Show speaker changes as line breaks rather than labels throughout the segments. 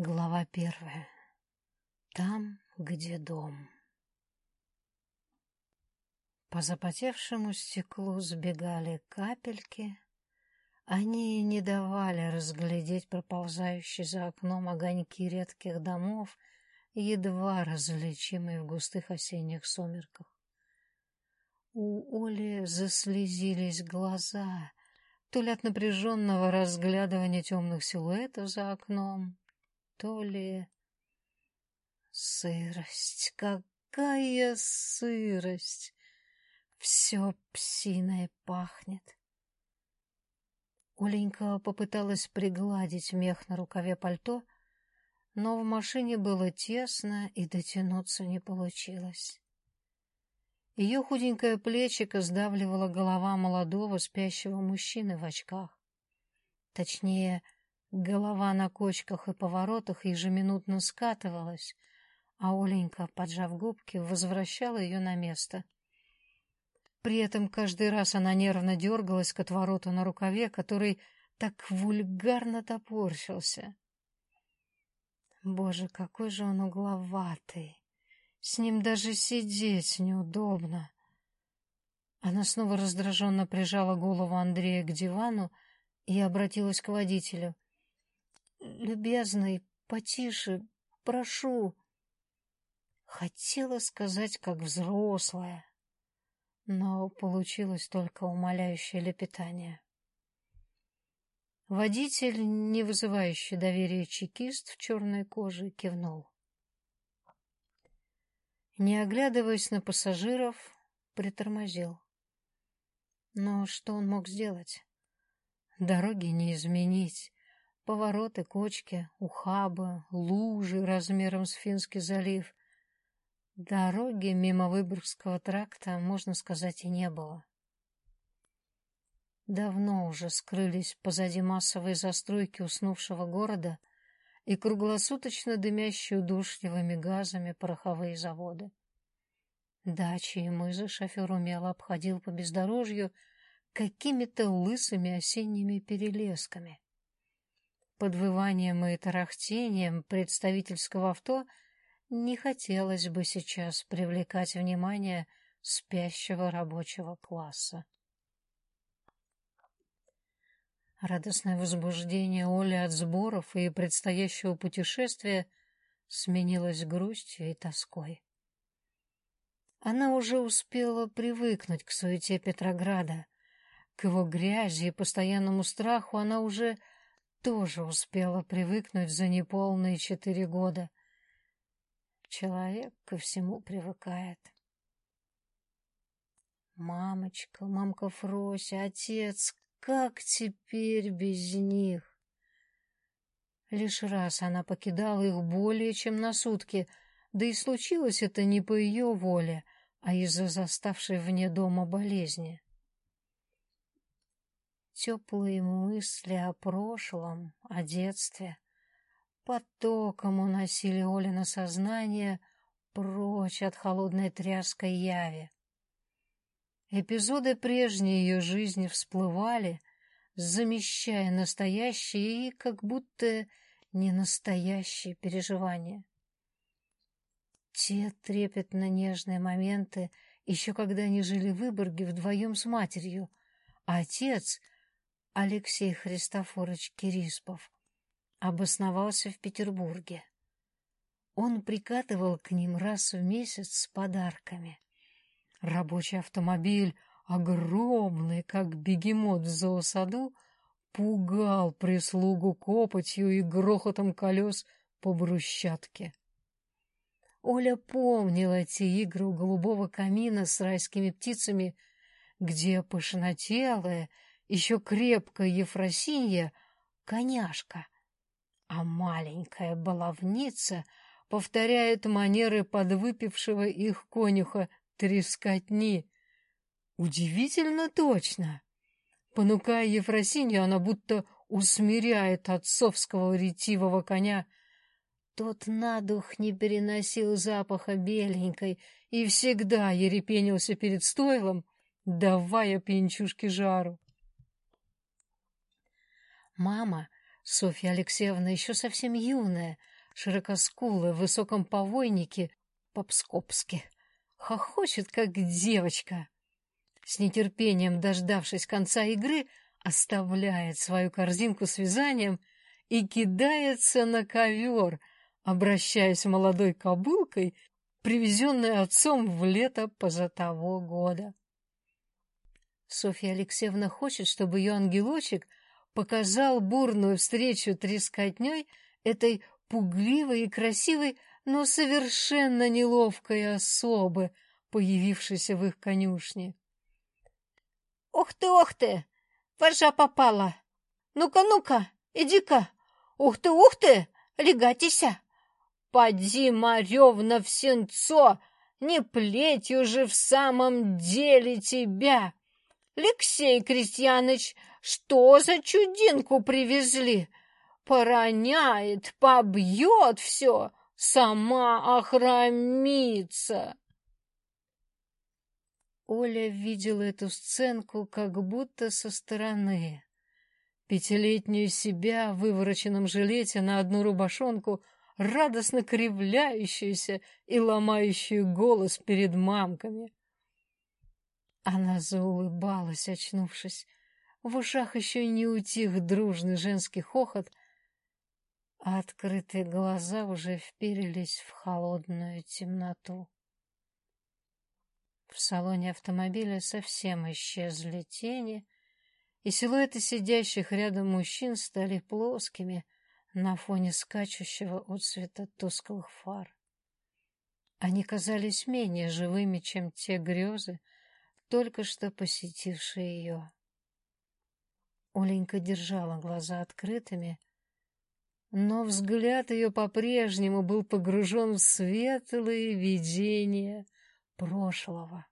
Глава первая. Там, где дом. По запотевшему стеклу сбегали капельки. Они не давали разглядеть проползающие за окном огоньки редких домов, едва различимые в густых осенних сумерках. У Оли заслезились глаза, то ли от напряженного разглядывания темных силуэтов за окном, то ли... Сырость, какая сырость! Все псиное пахнет. Оленька попыталась пригладить мех на рукаве пальто, но в машине было тесно и дотянуться не получилось. Ее худенькое плечико сдавливала голова молодого спящего мужчины в очках. Точнее, Голова на кочках и поворотах ежеминутно скатывалась, а Оленька, поджав губки, возвращала ее на место. При этом каждый раз она нервно дергалась к отвороту на рукаве, который так вульгарно топорщился. Боже, какой же он угловатый! С ним даже сидеть неудобно. Она снова раздраженно прижала голову Андрея к дивану и обратилась к водителю — любезный, потише, прошу. Хотела сказать, как взрослая, но получилось только умоляющее лепетание. Водитель, не вызывающий доверия чекист в черной коже, кивнул. Не оглядываясь на пассажиров, притормозил. Но что он мог сделать? Дороги не изменить, Повороты, кочки, ухабы, лужи размером с Финский залив. Дороги мимо Выборгского тракта, можно сказать, и не было. Давно уже скрылись позади массовой застройки уснувшего города и круглосуточно дымящие удушливыми газами пороховые заводы. Дачи и мызы шофер умело обходил по бездорожью какими-то лысыми осенними перелесками. Подвыванием и тарахтением представительского авто не хотелось бы сейчас привлекать внимание спящего рабочего класса. Радостное возбуждение Оли от сборов и предстоящего путешествия сменилось грустью и тоской. Она уже успела привыкнуть к суете Петрограда, к его грязи и постоянному страху она уже тоже успела привыкнуть за неполные четыре года. Человек ко всему привыкает. Мамочка, мамка Фрося, отец, как теперь без них? Лишь раз она покидала их более чем на сутки, да и случилось это не по ее воле, а из-за заставшей вне дома болезни. Теплые мысли о прошлом, о детстве потоком уносили Олина сознание прочь от холодной тряской яви. Эпизоды прежней ее жизни всплывали, замещая настоящие и как будто не настоящие переживания. Те трепетно-нежные моменты, еще когда они жили в Выборге вдвоем с матерью, а отец — Алексей Христофорович Кириспов обосновался в Петербурге. Он прикатывал к ним раз в месяц с подарками. Рабочий автомобиль, огромный, как бегемот в зоосаду, пугал прислугу копотью и грохотом колес по брусчатке. Оля помнила эти игры у голубого камина с райскими птицами, где пышнотелая, еще крепкая Ефросинья — коняшка, а маленькая баловница повторяет манеры подвыпившего их конюха трескотни. Удивительно точно. Понукая Ефросинью, она будто усмиряет отцовского ретивого коня. Тот на дух не переносил запаха беленькой и всегда ерепенился перед стойлом, давая пьянчушке жару. Мама Софья Алексеевна еще совсем юная, широкоскулая, в высоком повойнике, по-пскопски, хохочет, как девочка. С нетерпением дождавшись конца игры, оставляет свою корзинку с вязанием и кидается на ковер, обращаясь молодой кобылкой, привезенной отцом в лето позатого года. Софья Алексеевна хочет, чтобы ее ангелочек показал бурную встречу трескотней этой пугливой и красивой, но совершенно неловкой особы, появившейся в их конюшне.
«Ух ты, ух ты! Вожа попала! Ну-ка, ну-ка, иди-ка! Ух ты, ух ты! Легатися! Поди, Маревна, в сенцо! Не плетью же в самом деле тебя! Алексей Крестьяныч, что за чудинку привезли? Пороняет, побьет все, сама охромится.
Оля видела эту сценку как будто со стороны. Пятилетнюю себя в вывороченном жилете на одну рубашонку, радостно кривляющуюся и ломающую голос перед мамками. Она заулыбалась, очнувшись. В ушах еще не утих дружный женский хохот, а открытые глаза уже вперились в холодную темноту. В салоне автомобиля совсем исчезли тени, и силуэты сидящих рядом мужчин стали плоскими на фоне скачущего от света тусклых фар. Они казались менее живыми, чем те грезы, только что посетившие ее. Оленька держала глаза открытыми, но взгляд ее по-прежнему был погружен в светлые видения прошлого.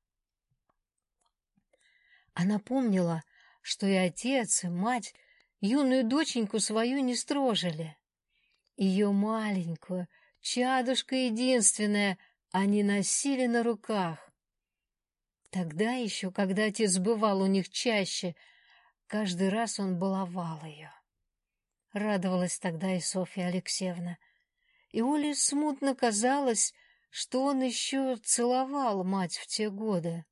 Она помнила, что и отец, и мать юную доченьку свою не строжили. Ее маленькую, чадушка единственная, они носили на руках. Тогда еще, когда отец бывал у них чаще, каждый раз он баловал ее. Радовалась тогда и Софья Алексеевна. И Оле смутно казалось, что он еще целовал мать в те годы.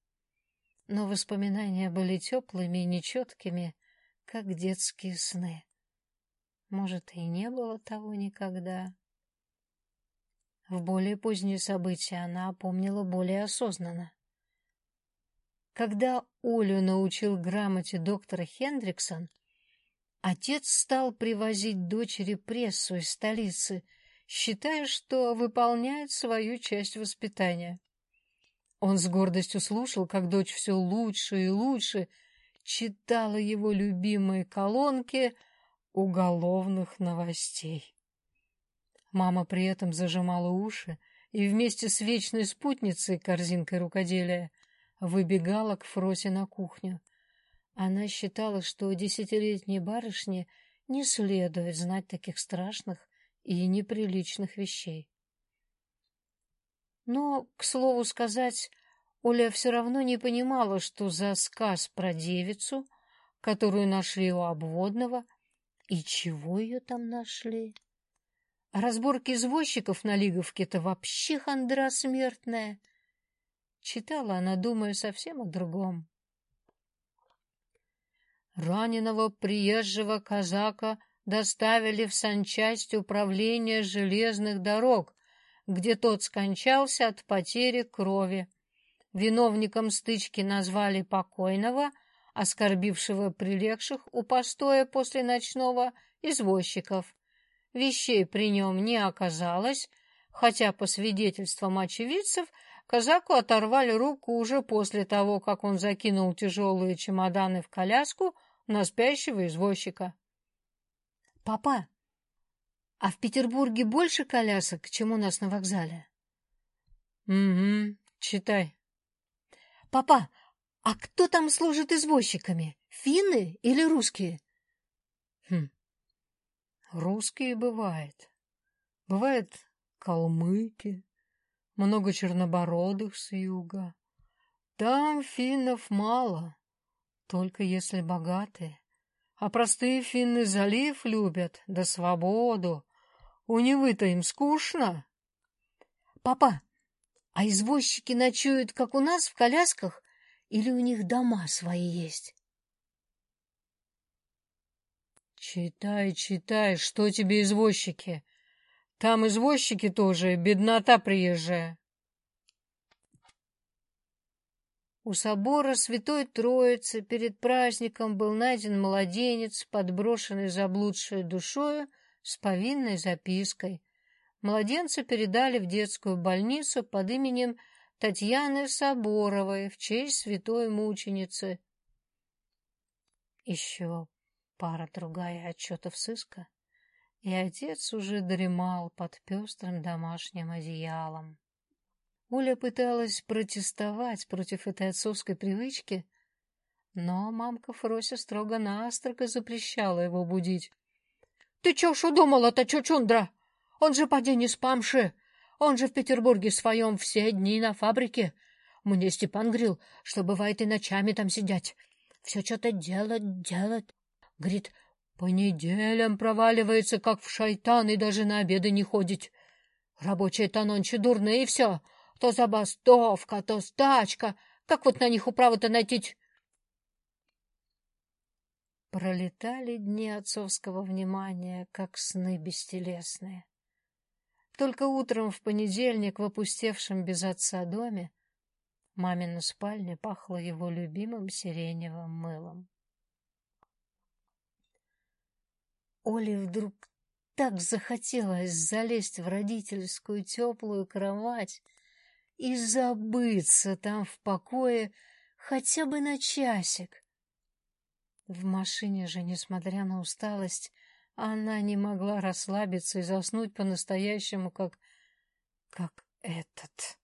Но воспоминания были теплыми и нечеткими, как детские сны. Может, и не было того никогда. В более поздние события она помнила более осознанно. Когда Олю научил грамоте доктор Хендриксон, отец стал привозить дочери прессу из столицы, считая, что выполняет свою часть воспитания. Он с гордостью слушал, как дочь все лучше и лучше читала его любимые колонки уголовных новостей. Мама при этом зажимала уши и вместе с вечной спутницей корзинкой рукоделия выбегала к Фросе на кухню. Она считала, что десятилетней барышне не следует знать таких страшных и неприличных вещей. Но, к слову сказать, Оля все равно не понимала, что за сказ про девицу, которую нашли у обводного, и чего ее там нашли. разборки извозчиков на Лиговке-то вообще хандра смертная — Читала она, думая совсем о другом. Раненого приезжего казака доставили в санчасть управления железных дорог, где тот скончался от потери крови. Виновником стычки назвали покойного, оскорбившего прилегших у постоя после ночного извозчиков. Вещей при нем не оказалось, хотя, по свидетельствам очевидцев, Казаку оторвали руку уже после того, как он закинул тяжелые чемоданы в коляску на спящего извозчика. — Папа, а в Петербурге больше колясок, чем у нас на вокзале? — Угу, читай. — Папа, а кто там служит извозчиками? Финны или русские? — Хм, русские бывает. Бывает калмыки, много чернобородых с юга. Там финнов мало, только если богатые. а простые финны залив любят, да свободу. У Невы-то им скучно.
Папа, а извозчики ночуют, как у нас, в колясках, или у них дома свои есть?
Читай, читай, что тебе извозчики? Там извозчики тоже, беднота приезжая. У собора Святой Троицы перед праздником был найден младенец, подброшенный заблудшей душою с повинной запиской. Младенца передали в детскую больницу под именем Татьяны Соборовой в честь святой мученицы. Еще пара-другая отчетов сыска, и отец уже дремал под пестрым домашним одеялом. Оля пыталась протестовать против этой отцовской привычки, но мамка Фрося строго-настрого запрещала его будить. — Ты чё ж удумала-то, чучундра? Он же поди не спамши. Он же в Петербурге своем все дни на фабрике. Мне Степан говорил, что бывает и ночами там сидять. Все что-то делать, делать. Говорит, по неделям проваливается, как в шайтан, и даже на обеды не ходить. Рабочие-то нонче дурные и все. То забастовка, то стачка. Как вот на них управу-то найти? Пролетали дни отцовского внимания, как сны бестелесные. Только утром в понедельник в опустевшем без отца доме мамина спальня пахла его любимым сиреневым мылом. Оле вдруг так захотелось залезть в родительскую теплую кровать и забыться там в покое хотя бы на часик. В машине же, несмотря на усталость, она не могла расслабиться и заснуть по-настоящему, как... как этот.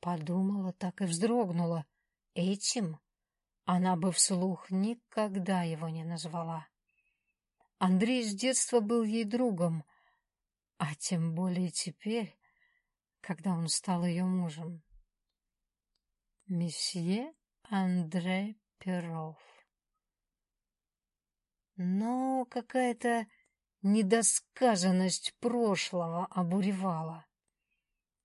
Подумала, так и вздрогнула. Этим она бы вслух никогда его не назвала. Андрей с детства был ей другом, а тем более теперь, когда он стал ее мужем. Месье Андре Перов. Но какая-то недосказанность прошлого обуревала.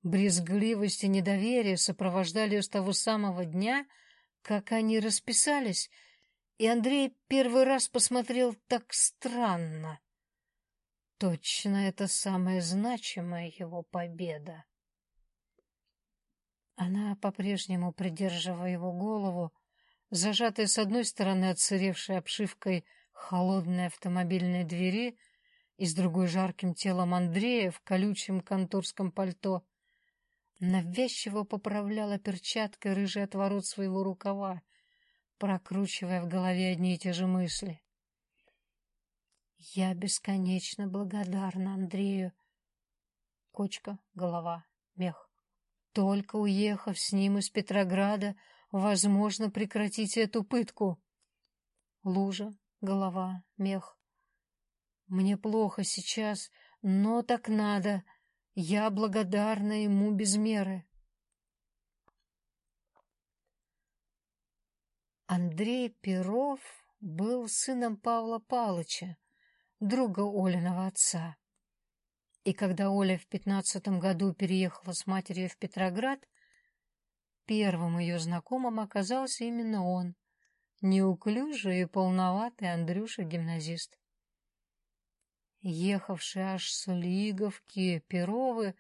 Брезгливость и недоверие сопровождали с того самого дня, как они расписались, и Андрей первый раз посмотрел так странно. Точно это самая значимая его победа. Она, по-прежнему придерживая его голову, зажатая с одной стороны отсыревшей обшивкой холодной автомобильной двери и с другой жарким телом Андрея в колючем конторском пальто, навязчиво поправляла перчаткой рыжий отворот своего рукава, прокручивая в голове одни и те же мысли. Я бесконечно благодарна Андрею. Кочка, голова, мех. Только уехав с ним из Петрограда, возможно прекратить эту пытку. Лужа, голова, мех. Мне плохо сейчас, но так надо. Я благодарна ему без меры. Андрей Перов был сыном Павла Палыча, друга Олиного отца. И когда Оля в пятнадцатом году переехала с матерью в Петроград, первым ее знакомым оказался именно он, неуклюжий и полноватый Андрюша-гимназист. Ехавшие аж с Лиговки Перовы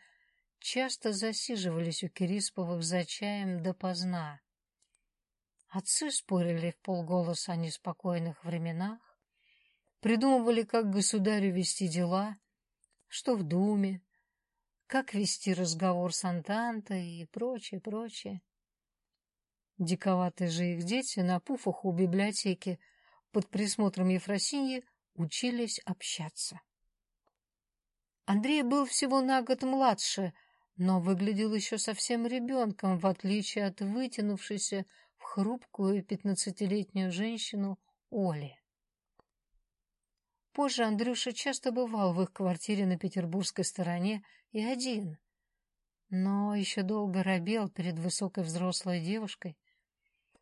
часто засиживались у Кирисповых за чаем допоздна. Отцы спорили в полголоса о неспокойных временах, придумывали, как государю вести дела, что в думе, как вести разговор с Антантой и прочее, прочее. Диковатые же их дети на пуфах у библиотеки под присмотром Ефросиньи учились общаться. Андрей был всего на год младше, но выглядел еще совсем ребенком, в отличие от вытянувшейся хрупкую пятнадцатилетнюю женщину Оли. Позже Андрюша часто бывал в их квартире на петербургской стороне и один, но еще долго робел перед высокой взрослой девушкой,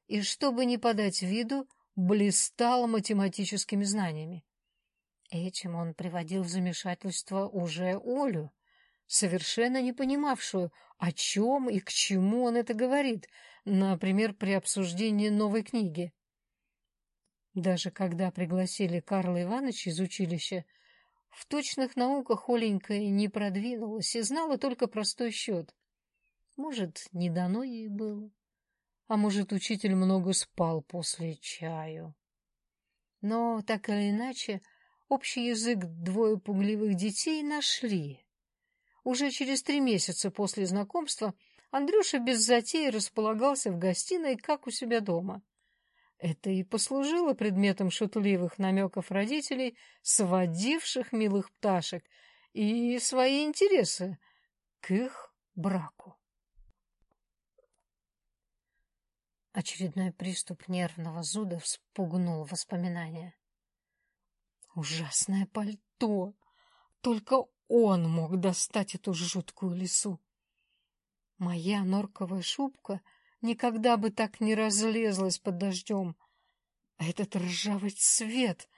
и, чтобы не подать виду, блистал математическими знаниями. Этим он приводил в замешательство уже Олю, совершенно не понимавшую, о чем и к чему он это говорит, например, при обсуждении новой книги. Даже когда пригласили Карла Ивановича из училища, в точных науках Оленька не продвинулась и знала только простой счет. Может, не дано ей было, а может, учитель много спал после чаю. Но, так или иначе, общий язык двое пугливых детей нашли. Уже через три месяца после знакомства Андрюша без затеи располагался в гостиной, как у себя дома. Это и послужило предметом шутливых намеков родителей, сводивших милых пташек, и свои интересы к их браку. Очередной приступ нервного зуда вспугнул воспоминания. Ужасное пальто! Только он мог достать эту жуткую лису. Моя норковая шубка никогда бы так не разлезлась под дождем. А этот ржавый цвет...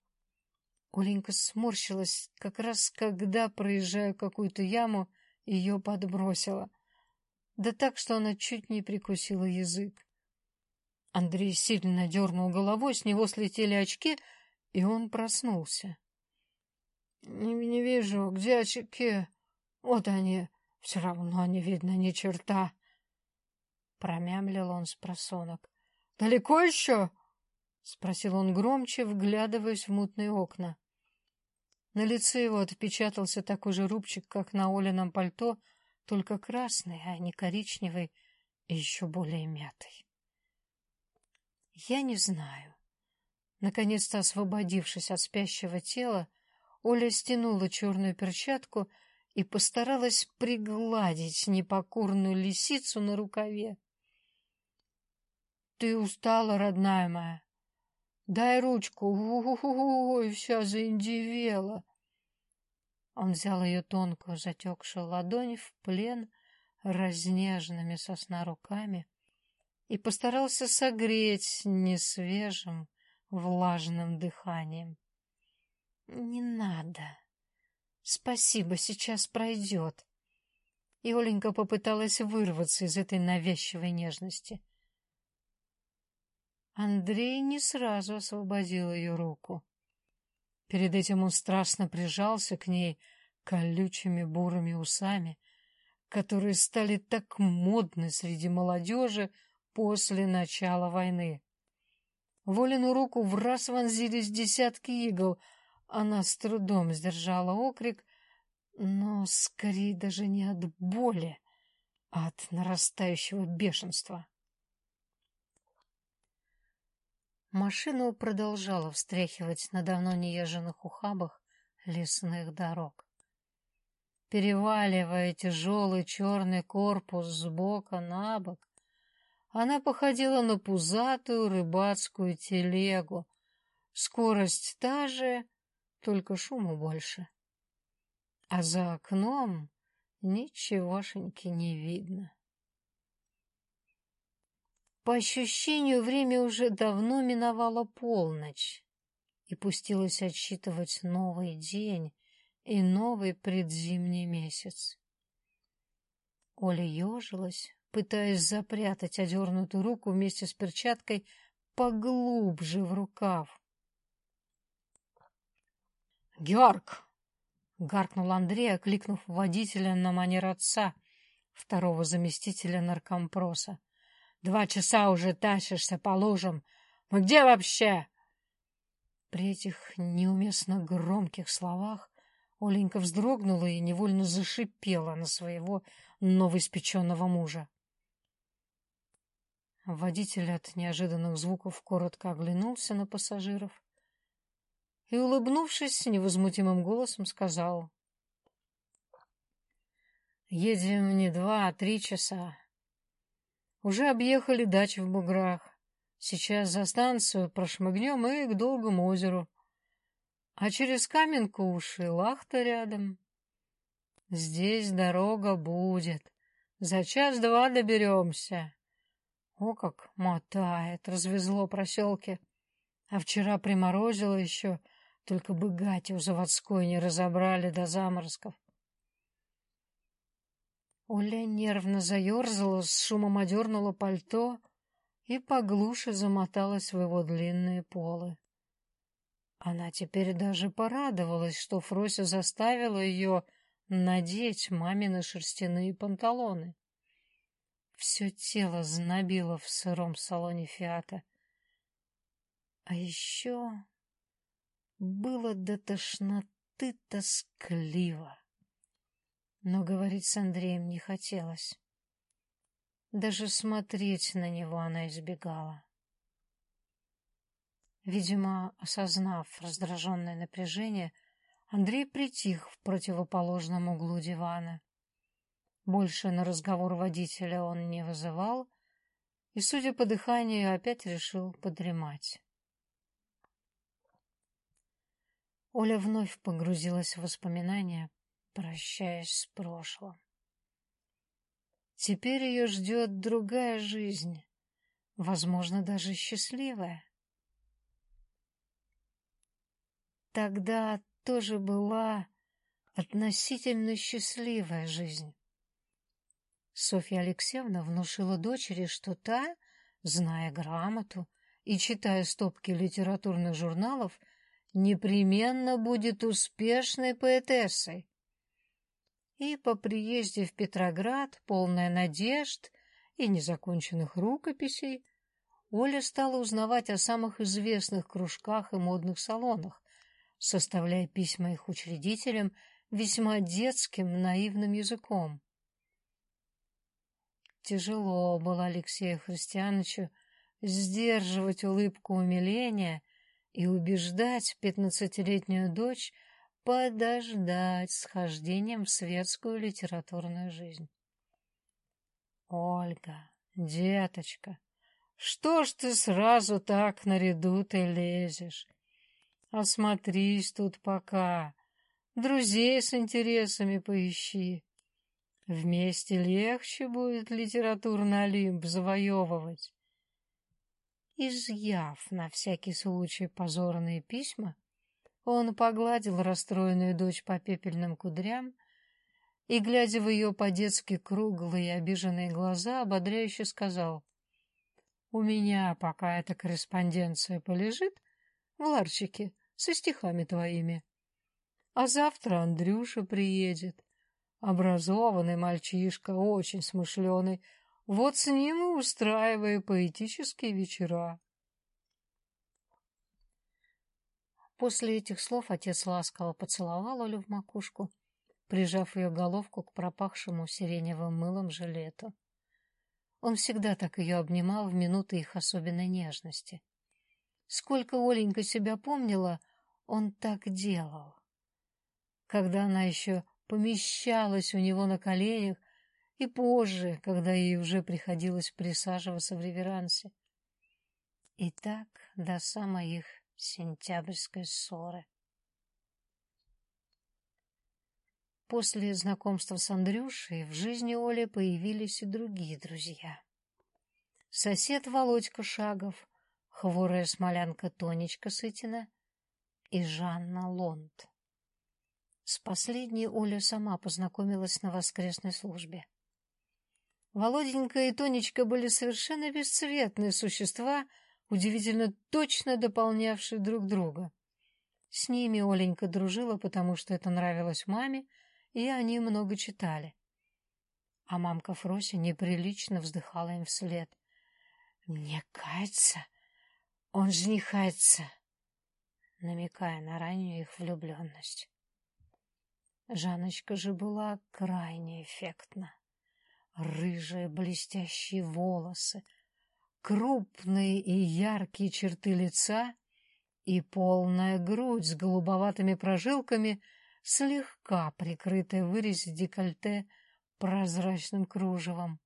Оленька сморщилась, как раз когда, проезжая какую-то яму, ее подбросила. Да так, что она чуть не прикусила язык. Андрей сильно дернул головой, с него слетели очки, и он проснулся. Не, не вижу, где очки? Вот они. Все равно не видно ни черта. Промямлил он с просонок. Далеко еще? Спросил он громче, вглядываясь в мутные окна. На лице его отпечатался такой же рубчик, как на Олином пальто, только красный, а не коричневый и еще более мятый. Я не знаю. Наконец-то освободившись от спящего тела, Оля стянула черную перчатку и постаралась пригладить непокорную лисицу на рукаве. — Ты устала, родная моя? Дай ручку. Ой, вся заиндивела. Он взял ее тонкую затекшую ладонь в плен разнеженными сосна руками и постарался согреть несвежим влажным дыханием. Не надо. Спасибо, сейчас пройдет. И Оленька попыталась вырваться из этой навязчивой нежности. Андрей не сразу освободил ее руку. Перед этим он страстно прижался к ней колючими бурыми усами, которые стали так модны среди молодежи после начала войны. В Олину руку в раз вонзились десятки игл — она с трудом сдержала окрик, но скорее даже не от боли, а от нарастающего бешенства. Машину продолжала встряхивать на давно неезженных ухабах лесных дорог. Переваливая тяжелый черный корпус с бока на бок, она походила на пузатую рыбацкую телегу. Скорость та же, только шуму больше. А за окном ничегошеньки не видно. По ощущению, время уже давно миновало полночь и пустилось отсчитывать новый день и новый предзимний месяц. Оля ежилась, пытаясь запрятать одернутую руку вместе с перчаткой поглубже в рукав. «Георг!» — гаркнул Андрей, окликнув водителя на манер отца, второго заместителя наркомпроса. «Два часа уже тащишься по лужам. Мы где вообще?» При этих неуместно громких словах Оленька вздрогнула и невольно зашипела на своего новоиспеченного мужа. Водитель от неожиданных звуков коротко оглянулся на пассажиров и, улыбнувшись, невозмутимым голосом сказал. «Едем не два, а три часа. Уже объехали дачи в буграх. Сейчас за станцию прошмыгнем и к Долгому озеру. А через Каменку уж и лахта рядом. Здесь дорога будет. За час-два доберемся. О, как мотает, развезло проселки. А вчера приморозило еще, только бы гатю заводской не разобрали до заморозков. Оля нервно заерзала, с шумом одернула пальто и поглуше в его длинные полы. Она теперь даже порадовалась, что Фрося заставила ее надеть мамины шерстяные панталоны. Все тело знобило в сыром салоне Фиата. А еще было до тошноты тоскливо. Но говорить с Андреем не хотелось. Даже смотреть на него она избегала. Видимо, осознав раздраженное напряжение, Андрей притих в противоположном углу дивана. Больше на разговор водителя он не вызывал и, судя по дыханию, опять решил подремать. Оля вновь погрузилась в воспоминания, прощаясь с прошлым. Теперь ее ждет другая жизнь, возможно, даже счастливая. Тогда тоже была относительно счастливая жизнь. Софья Алексеевна внушила дочери, что та, зная грамоту и читая стопки литературных журналов, непременно будет успешной поэтессой. И по приезде в Петроград, полная надежд и незаконченных рукописей, Оля стала узнавать о самых известных кружках и модных салонах, составляя письма их учредителям весьма детским, наивным языком. Тяжело было Алексею Христиановичу сдерживать улыбку умиления и убеждать пятнадцатилетнюю дочь подождать с хождением в светскую литературную жизнь. Ольга, деточка, что ж ты сразу так наряду ты лезешь? Осмотрись тут пока, друзей с интересами поищи. Вместе легче будет литературный Олимп завоевывать. Изъяв на всякий случай позорные письма, он погладил расстроенную дочь по пепельным кудрям и, глядя в ее по-детски круглые обиженные глаза, ободряюще сказал, «У меня пока эта корреспонденция полежит в ларчике со стихами твоими, а завтра Андрюша приедет. Образованный мальчишка, очень смышленый. Вот с ним и устраивая поэтические вечера. После этих слов отец ласково поцеловал Олю в макушку, прижав ее головку к пропахшему сиреневым мылом жилету. Он всегда так ее обнимал в минуты их особенной нежности. Сколько Оленька себя помнила, он так делал. Когда она еще помещалась у него на коленях, и позже, когда ей уже приходилось присаживаться в реверансе. И так до самой их сентябрьской ссоры. После знакомства с Андрюшей в жизни Оли появились и другие друзья. Сосед Володька Шагов, хворая смолянка Тонечка Сытина и Жанна Лонд. С последней Оля сама познакомилась на воскресной службе. Володенька и Тонечка были совершенно бесцветные существа, удивительно точно дополнявшие друг друга. С ними Оленька дружила, потому что это нравилось маме, и они много читали. А мамка Фрося неприлично вздыхала им вслед. «Мне кажется, он женихается», намекая на раннюю их влюбленность. Жанночка же была крайне эффектна. Рыжие блестящие волосы, крупные и яркие черты лица и полная грудь с голубоватыми прожилками, слегка прикрытая в вырезе декольте прозрачным кружевом.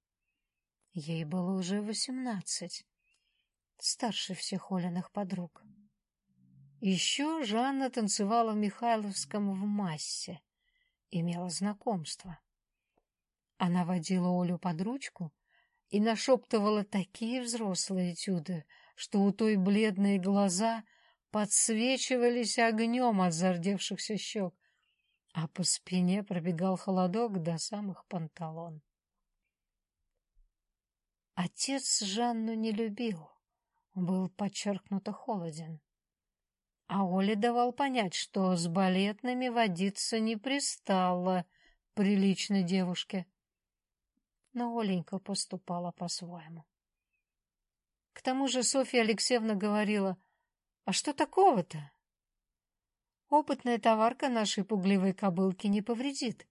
Ей было уже восемнадцать, старше всех Олиных подруг. Еще Жанна танцевала в Михайловском в массе — имела знакомство. Она водила Олю под ручку и нашептывала такие взрослые этюды, что у той бледные глаза подсвечивались огнем от зардевшихся щек, а по спине пробегал холодок до самых панталон. Отец Жанну не любил, был подчеркнуто холоден. А Оле давал понять, что с балетными водиться не пристало приличной девушке. Но Оленька поступала по-своему. К тому же Софья Алексеевна говорила, «А что такого-то? Опытная товарка нашей пугливой кобылки не повредит».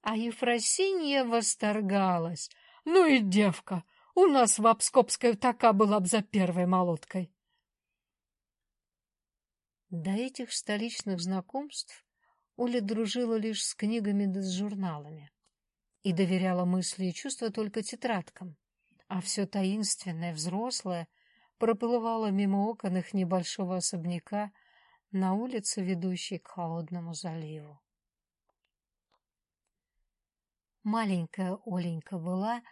А Ефросинья восторгалась. «Ну и девка! У нас в Обскопской така была б за первой молоткой!» До этих столичных знакомств Оля дружила лишь с книгами да с журналами и доверяла мысли и чувства только тетрадкам, а все таинственное, взрослое проплывало мимо окон их небольшого особняка на улице, ведущей к холодному заливу. Маленькая Оленька была,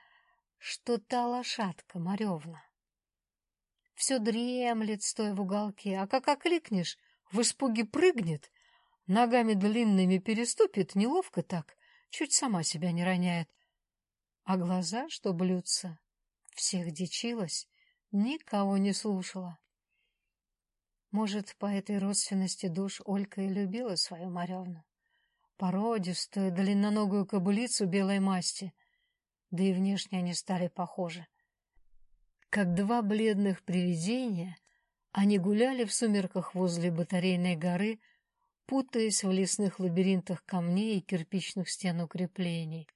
что та лошадка Маревна. Все дремлет, стоя в уголке, а как окликнешь, в испуге прыгнет, ногами длинными переступит, неловко так, чуть сама себя не роняет. А глаза, что блюдца, всех дичилась, никого не слушала. Может, по этой родственности душ Олька и любила свою Маревну. Породистую, длинноногую кобылицу белой масти. Да и внешне они стали похожи. Как два бледных привидения — они гуляли в сумерках возле батарейной горы, путаясь в лесных лабиринтах камней и кирпичных стен укреплений.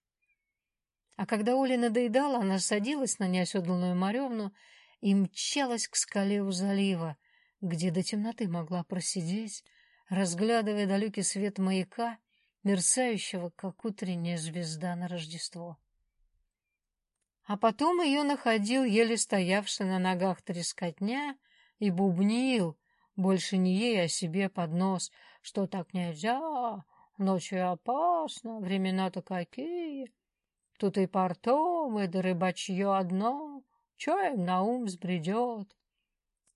А когда Оле надоедала, она садилась на неоседланную моревну и мчалась к скале у залива, где до темноты могла просидеть, разглядывая далекий свет маяка, мерцающего, как утренняя звезда на Рождество. А потом ее находил еле стоявший на ногах трескотня — и бубнил, больше не ей, а себе под нос, что так нельзя, ночью опасно, времена-то какие. Тут и портом, и да рыбачье одно, чё им на ум сбредет.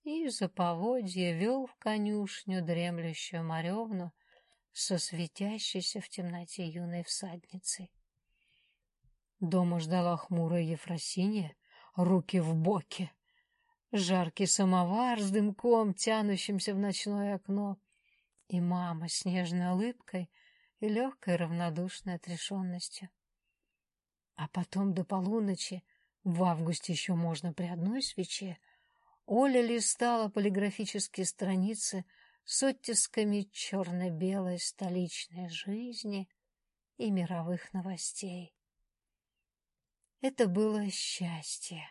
И за поводье вел в конюшню дремлющую Маревну со светящейся в темноте юной всадницей. Дома ждала хмурая Ефросинья, руки в боки жаркий самовар с дымком, тянущимся в ночное окно, и мама с нежной улыбкой и легкой равнодушной отрешенностью. А потом до полуночи, в августе еще можно при одной свече, Оля листала полиграфические страницы с оттисками черно-белой столичной жизни и мировых новостей. Это было счастье.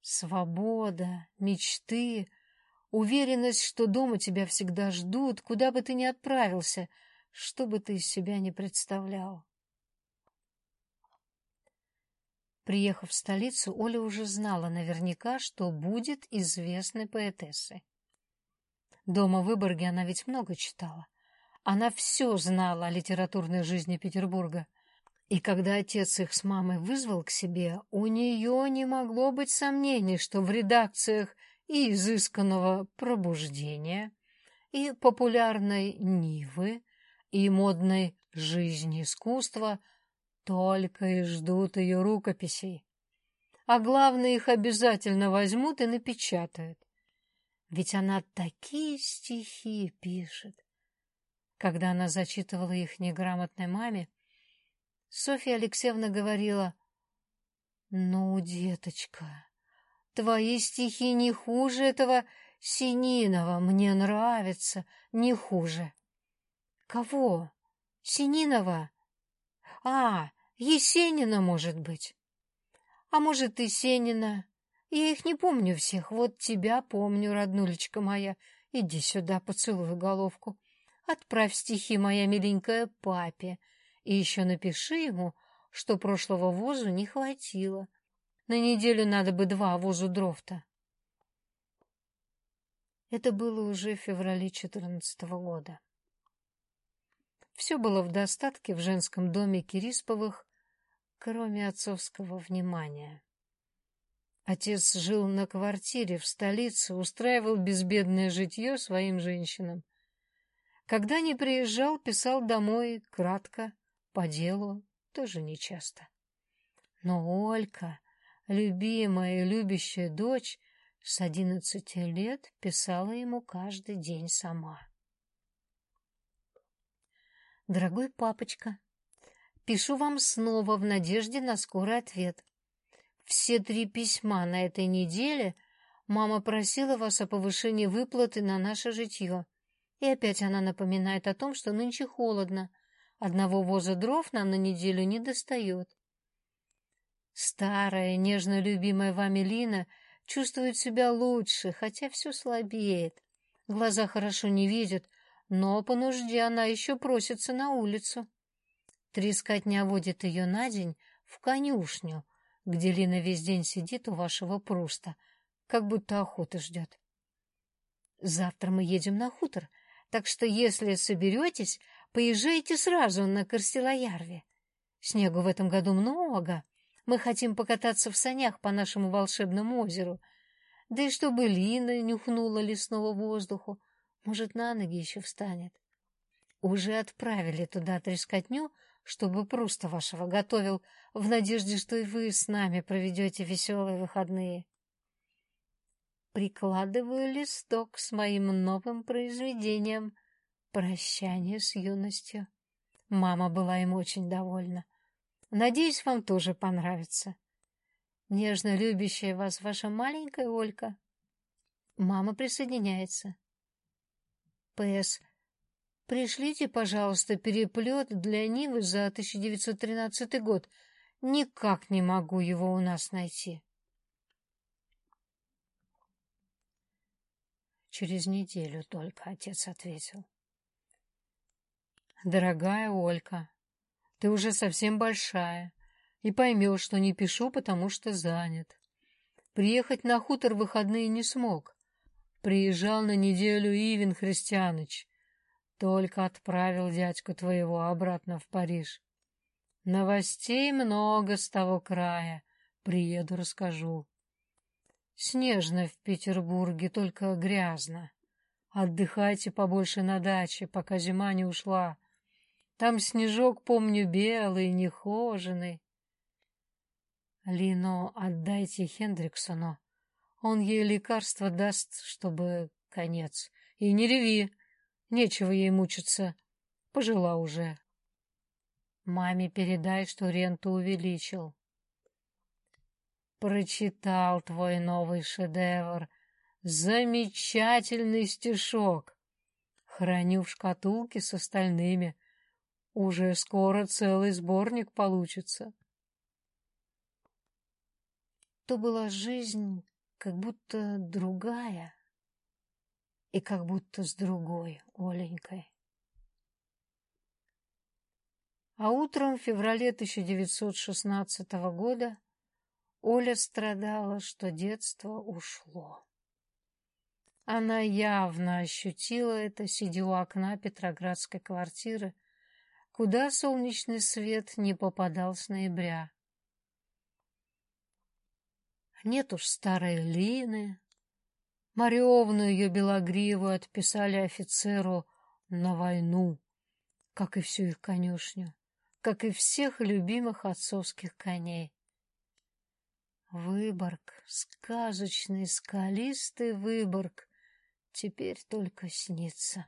Свобода, мечты, уверенность, что дома тебя всегда ждут, куда бы ты ни отправился, что бы ты из себя не представлял. Приехав в столицу, Оля уже знала наверняка, что будет известной поэтессой. Дома в Выборге она ведь много читала. Она все знала о литературной жизни Петербурга — и когда отец их с мамой вызвал к себе, у нее не могло быть сомнений, что в редакциях и изысканного «Пробуждения», и популярной «Нивы», и модной «Жизни искусства» только и ждут ее рукописей. А главное, их обязательно возьмут и напечатают. Ведь она такие стихи пишет. Когда она зачитывала их неграмотной маме, Софья Алексеевна говорила, «Ну, деточка, твои стихи не хуже этого Сининова, мне нравится, не хуже». «Кого? Сининова? А, Есенина, может быть. А может, и Сенина. Я их не помню всех. Вот тебя помню, роднулечка моя. Иди сюда, поцелуй головку. Отправь стихи, моя миленькая, папе. И еще напиши ему, что прошлого возу не хватило. На неделю надо бы два возу дров-то. Это было уже в феврале четырнадцатого года. Все было в достатке в женском доме Кирисповых, кроме отцовского внимания. Отец жил на квартире в столице, устраивал безбедное житье своим женщинам. Когда не приезжал, писал домой кратко, по делу, тоже нечасто. Но Олька, любимая и любящая дочь, с одиннадцати лет писала ему каждый день сама. Дорогой папочка, пишу вам снова в надежде на скорый ответ. Все три письма на этой неделе мама просила вас о повышении выплаты на наше житье. И опять она напоминает о том, что нынче холодно. Одного воза дров нам на неделю не достает. Старая, нежно любимая вами Лина чувствует себя лучше, хотя все слабеет. Глаза хорошо не видят, но по нужде она еще просится на улицу. Трескотня водит ее на день в конюшню, где Лина весь день сидит у вашего пруста, как будто охоты ждет. Завтра мы едем на хутор, так что если соберетесь, поезжайте сразу на Корстелоярве. Снегу в этом году много. Мы хотим покататься в санях по нашему волшебному озеру. Да и чтобы Лина нюхнула лесного воздуху, может, на ноги еще встанет. Уже отправили туда трескотню, чтобы Пруста вашего готовил, в надежде, что и вы с нами проведете веселые выходные. Прикладываю листок с моим новым произведением «Прощание с юностью». Мама была им очень довольна. Надеюсь, вам тоже понравится. Нежно любящая вас ваша маленькая Олька. Мама присоединяется. П.С. Пришлите, пожалуйста, переплет для Нивы за 1913 год. Никак не могу его у нас найти. Через неделю только отец ответил. Дорогая Олька, ты уже совсем большая и поймешь, что не пишу, потому что занят. Приехать на хутор в выходные не смог. Приезжал на неделю Ивен Христианыч. Только отправил дядьку твоего обратно в Париж. Новостей много с того края. Приеду, расскажу. Снежно в Петербурге, только грязно. Отдыхайте побольше на даче, пока зима не ушла. Там снежок, помню, белый, нехоженный. Лино отдайте Хендриксону. Он ей лекарство даст, чтобы конец. И не реви, Нечего ей мучиться. Пожила уже. Маме передай, что ренту увеличил. Прочитал твой новый шедевр. Замечательный стишок. Храню в шкатулке с остальными. Уже скоро целый сборник получится. То была жизнь как будто другая и как будто с другой Оленькой. А утром в феврале 1916 года Оля страдала, что детство ушло. Она явно ощутила это, сидя у окна Петроградской квартиры, куда солнечный свет не попадал с ноября. Нет уж старой Лины, Маревну ее белогривую отписали офицеру на войну, как и всю их конюшню, как и всех любимых отцовских коней. Выборг, сказочный, скалистый Выборг, теперь только снится.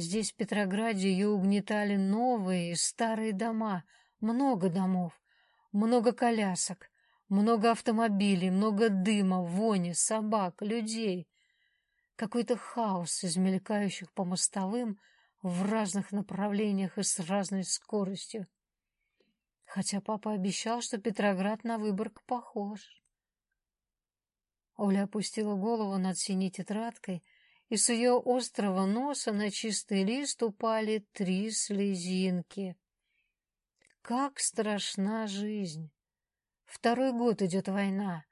Здесь, в Петрограде, ее угнетали новые и старые дома, много домов, много колясок, много автомобилей, много дыма, вони, собак, людей. Какой-то хаос из мелькающих по мостовым в разных направлениях и с разной скоростью. Хотя папа обещал, что Петроград на Выборг похож. Оля опустила голову над синей тетрадкой, и с ее острого носа на чистый лист упали три слезинки. Как страшна жизнь! Второй год идет война.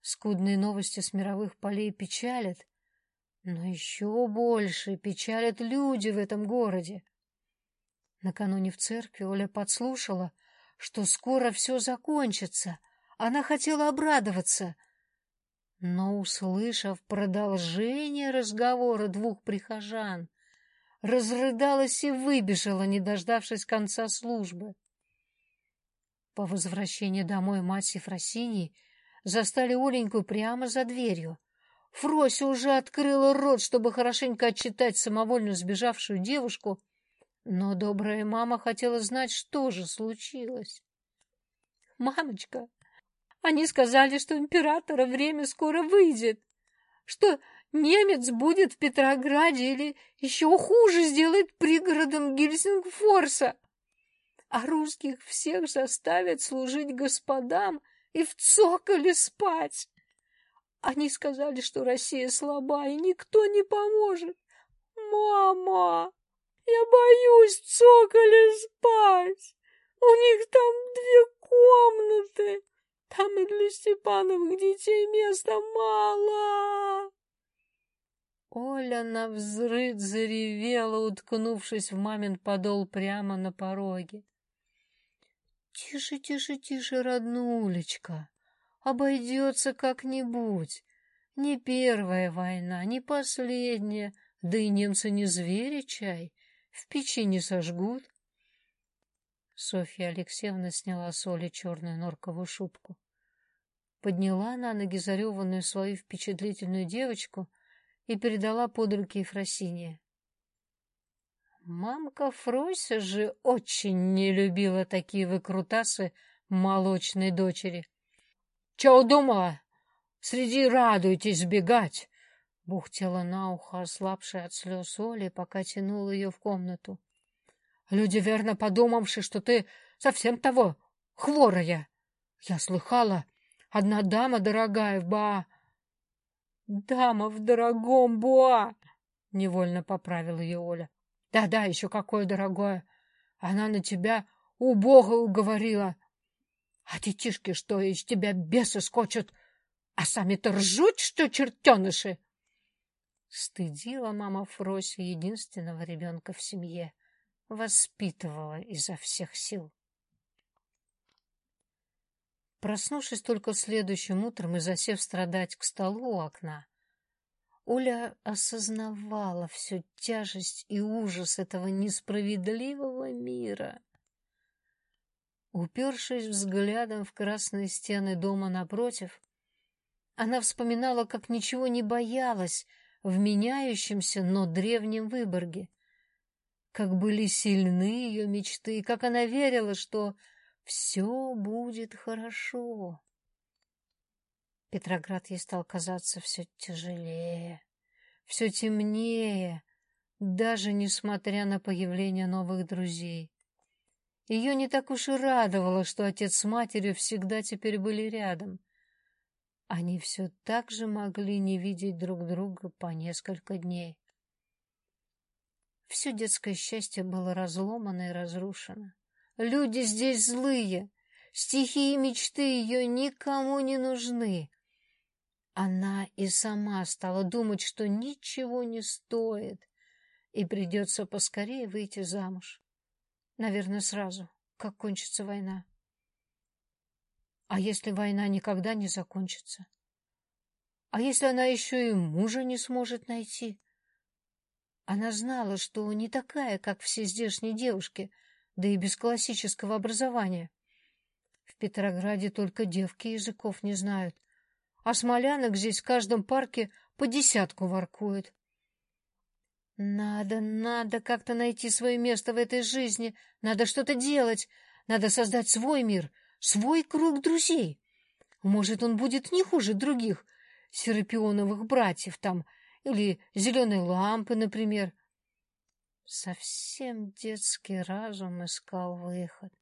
Скудные новости с мировых полей печалят, но еще больше печалят люди в этом городе. Накануне в церкви Оля подслушала, что скоро все закончится, Она хотела обрадоваться, но, услышав продолжение разговора двух прихожан, разрыдалась и выбежала, не дождавшись конца службы. По возвращении домой мать с Ефросиньей застали Оленьку прямо за дверью. Фрося уже открыла рот, чтобы хорошенько отчитать самовольно сбежавшую девушку, но добрая мама хотела знать, что же случилось. — Мамочка, они сказали, что императора время скоро выйдет, что немец будет в Петрограде или еще хуже сделает пригородом Гельсингфорса, а русских всех заставят служить господам и в цоколе спать. Они сказали, что Россия слаба, и никто не поможет. Мама, я боюсь в цоколе спать. У них там две комнаты. Там и для Степановых детей места мало. Оля навзрыд заревела, уткнувшись в мамин подол прямо на пороге. — Тише, тише, тише, роднулечка, Обойдется как-нибудь. Не первая война, не последняя, да и немцы не звери чай, в печи не сожгут. Софья Алексеевна сняла с Оли черную норковую шубку. Подняла на ноги зареванную свою впечатлительную девочку и передала под руки Ефросинье. Мамка Фрося же очень не любила такие выкрутасы молочной дочери. Чего думала? Среди радуйтесь сбегать!» Бухтела на ухо ослабшая от слез Оли, пока тянула ее в комнату. «Люди, верно подумавши, что ты совсем того, хворая. Я слыхала, одна дама дорогая в Ба...» «Дама в дорогом Буа!» — невольно поправила ее Оля. «Да-да, еще какое дорогое! Она на тебя у Бога уговорила!» А детишки что, из тебя бесы скочат, а сами-то ржут, что чертеныши? Стыдила мама Фрося единственного ребенка в семье, воспитывала изо всех сил. Проснувшись только следующим утром и засев страдать к столу у окна, Оля осознавала всю тяжесть и ужас этого несправедливого мира — Упершись взглядом в красные стены дома напротив, она вспоминала, как ничего не боялась в меняющемся, но древнем Выборге. Как были сильны ее мечты, как она верила, что все будет хорошо. Петроград ей стал казаться все тяжелее, все темнее, даже несмотря на появление новых друзей. Ее не так уж и радовало, что отец с матерью всегда теперь были рядом. Они все так же могли не видеть друг друга по несколько дней. Все детское счастье было разломано и разрушено. Люди здесь злые, стихи и мечты ее никому не нужны. Она и сама стала думать, что ничего не стоит, и придется поскорее выйти замуж. Наверное, сразу, как кончится война. А если война никогда не закончится? А если она еще и мужа не сможет найти? Она знала, что не такая, как все здешние девушки, да и без классического образования. В Петрограде только девки языков не знают, а смолянок здесь в каждом парке по десятку воркуют. Надо, надо как-то найти свое место в этой жизни, надо что-то делать, надо создать свой мир, свой круг друзей. Может, он будет не хуже других серапионовых братьев там, или зеленой лампы, например. Совсем детский разум искал выход.